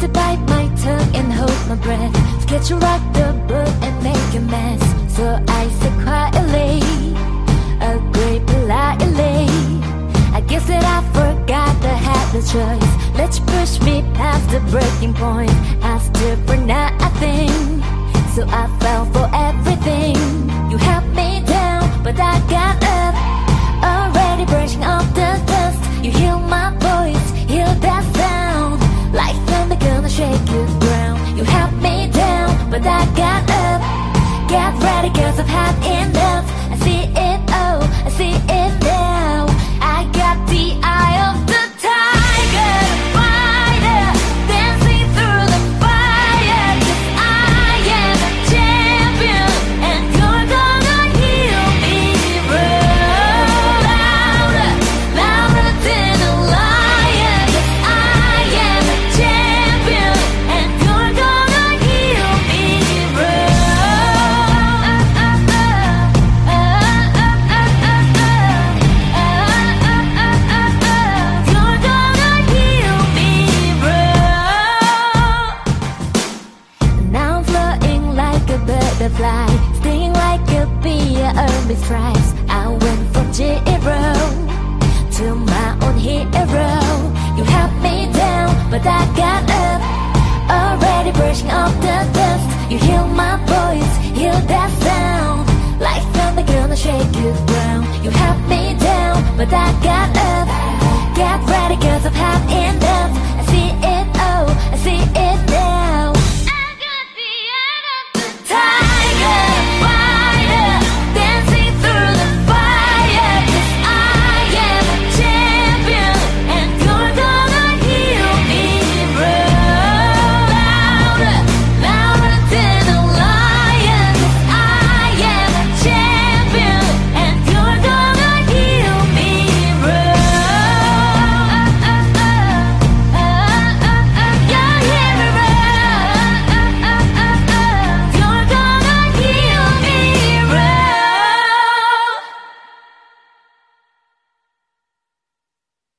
to bite my tongue and hold my breath. Sketch a rock the book and make a mess. So I say quietly A great politely I guess that I forgot to have the choice. Let's push me past the breaking point. I stood for nothing So I fell forever butterfly, stinging like a bee, earned me stripes. I went from zero to my own hero. You held me down, but I got up. Already brushing off the dust. You hear my voice, hear that sound. Like thunder gonna shake you down. You held me down, but I got up.